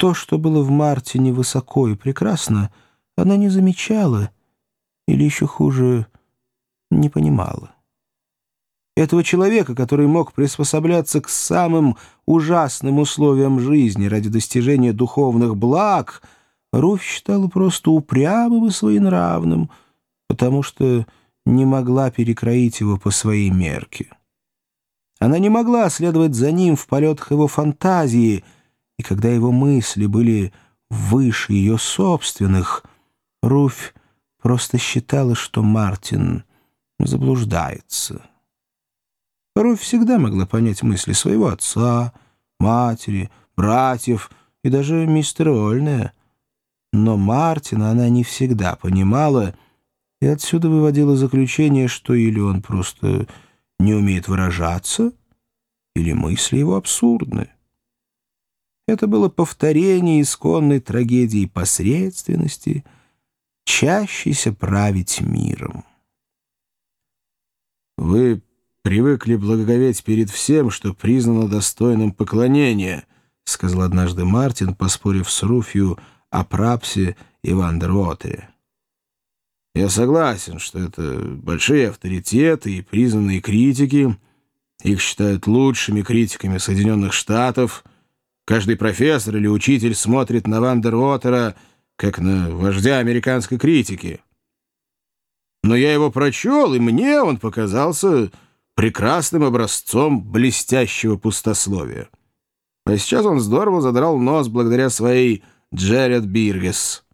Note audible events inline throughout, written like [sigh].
То, что было в Мартине высоко и прекрасно, она не замечала или еще хуже не понимала. Этого человека, который мог приспосабляться к самым ужасным условиям жизни ради достижения духовных благ, Руфь считала просто упрямым и своенравным, потому что не могла перекроить его по своей мерке. Она не могла следовать за ним в полетах его фантазии, и когда его мысли были выше ее собственных, Руфь просто считала, что Мартин заблуждается. Руфь всегда могла понять мысли своего отца, матери, братьев и даже мистера Ольная. Но Мартина она не всегда понимала и отсюда выводила заключение, что или он просто не умеет выражаться, или мысли его абсурдны. Это было повторение исконной трагедии посредственности, чащейся править миром. «Вы привыкли благоговеть перед всем, что признано достойным поклонения», — сказал однажды Мартин, поспорив с Руфью о Прапсе и Вандервотере. «Я согласен, что это большие авторитеты и признанные критики. Их считают лучшими критиками Соединенных Штатов. Каждый профессор или учитель смотрит на Вандервотера как на вождя американской критики. Но я его прочел, и мне он показался прекрасным образцом блестящего пустословия. А сейчас он здорово задрал нос благодаря своей Джеред Биргес.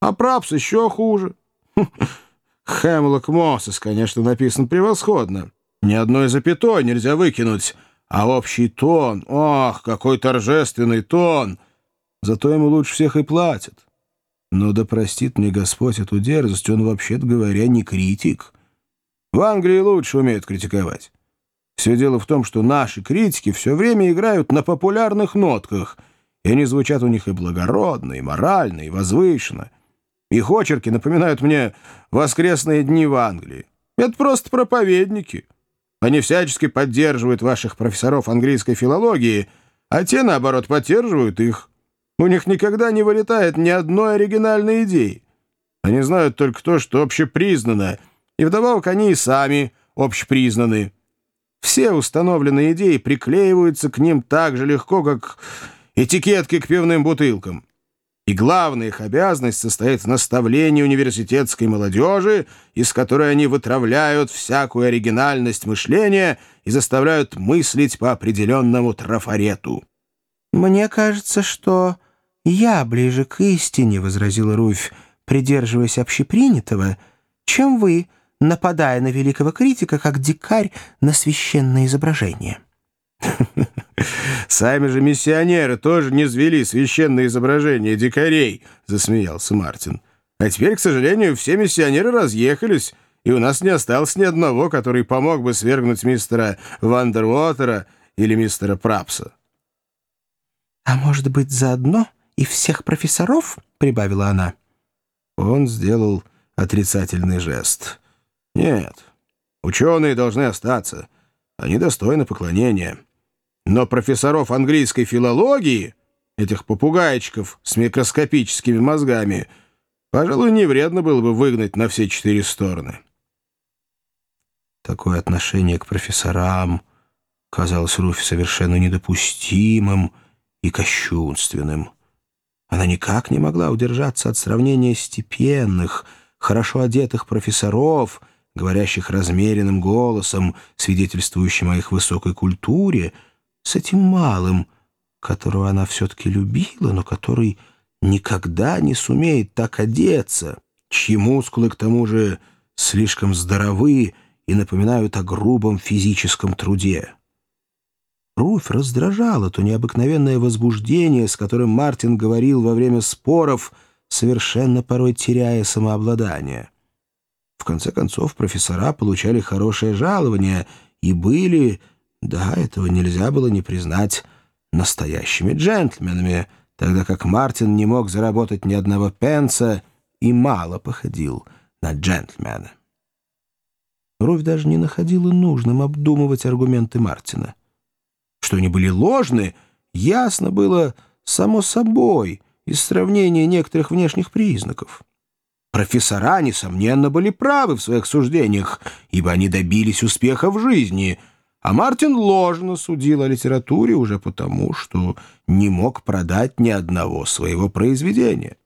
А Прапс еще хуже. [laughs] Хемлок Моссес, конечно, написан превосходно. Ни одной запятой нельзя выкинуть. А общий тон, ох, какой торжественный тон! Зато ему лучше всех и платят. Но да простит мне Господь эту дерзость, он, вообще-то говоря, не критик. В Англии лучше умеют критиковать. Все дело в том, что наши критики все время играют на популярных нотках, и они звучат у них и благородно, и морально, и возвышенно. Их очерки напоминают мне воскресные дни в Англии. Это просто проповедники. Они всячески поддерживают ваших профессоров английской филологии, а те, наоборот, поддерживают их. У них никогда не вылетает ни одной оригинальной идеи. Они знают только то, что общепризнано — и вдобавок они и сами общепризнаны. Все установленные идеи приклеиваются к ним так же легко, как этикетки к пивным бутылкам. И главная их обязанность состоит в наставлении университетской молодежи, из которой они вытравляют всякую оригинальность мышления и заставляют мыслить по определенному трафарету. «Мне кажется, что я ближе к истине», — возразила Руфь, придерживаясь общепринятого, — «чем вы, нападая на великого критика, как дикарь на священное изображение. «Сами же миссионеры тоже не звели священное изображение дикарей», — засмеялся Мартин. «А теперь, к сожалению, все миссионеры разъехались, и у нас не осталось ни одного, который помог бы свергнуть мистера Вандервотера или мистера Прапса». «А может быть, заодно и всех профессоров?» — прибавила она. Он сделал отрицательный жест — нет, ученые должны остаться. Они достойны поклонения. Но профессоров английской филологии, этих попугайчиков с микроскопическими мозгами, пожалуй, не вредно было бы выгнать на все четыре стороны. Такое отношение к профессорам казалось Руфи совершенно недопустимым и кощунственным. Она никак не могла удержаться от сравнения степенных, хорошо одетых профессоров — говорящих размеренным голосом, свидетельствующим о их высокой культуре, с этим малым, которого она все-таки любила, но который никогда не сумеет так одеться, чьи мускулы, к тому же, слишком здоровы и напоминают о грубом физическом труде. Руфь раздражала то необыкновенное возбуждение, с которым Мартин говорил во время споров, совершенно порой теряя самообладание. В конце концов, профессора получали хорошее жалование и были, да, этого нельзя было не признать, настоящими джентльменами, тогда как Мартин не мог заработать ни одного пенса и мало походил на джентльмена. Руфь даже не находила нужным обдумывать аргументы Мартина. Что они были ложны, ясно было само собой, из сравнения некоторых внешних признаков. Профессора, несомненно, были правы в своих суждениях, ибо они добились успеха в жизни, а Мартин ложно судил о литературе уже потому, что не мог продать ни одного своего произведения.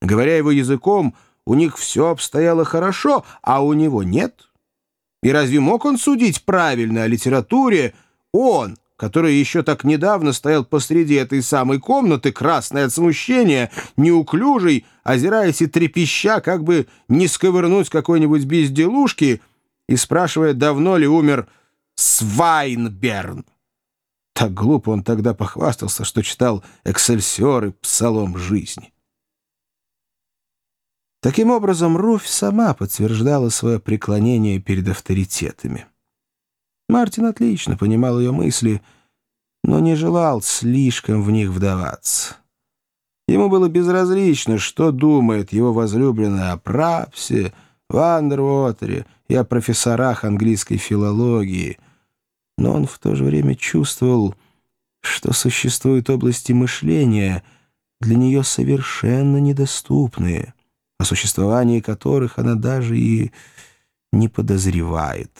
Говоря его языком, у них все обстояло хорошо, а у него нет. И разве мог он судить правильно о литературе, он, который еще так недавно стоял посреди этой самой комнаты, красный от смущения, неуклюжий, озираясь и трепеща, как бы не сковырнуть какой-нибудь безделушки, и спрашивая, давно ли умер Свайнберн. Так глупо он тогда похвастался, что читал «Эксельсиор» и «Псалом жизни». Таким образом, Руфь сама подтверждала свое преклонение перед авторитетами. Мартин отлично понимал ее мысли, но не желал слишком в них вдаваться. Ему было безразлично, что думает его возлюбленная о Прапсе, Вандервотере и о профессорах английской филологии, но он в то же время чувствовал, что существуют области мышления, для нее совершенно недоступные, о существовании которых она даже и не подозревает».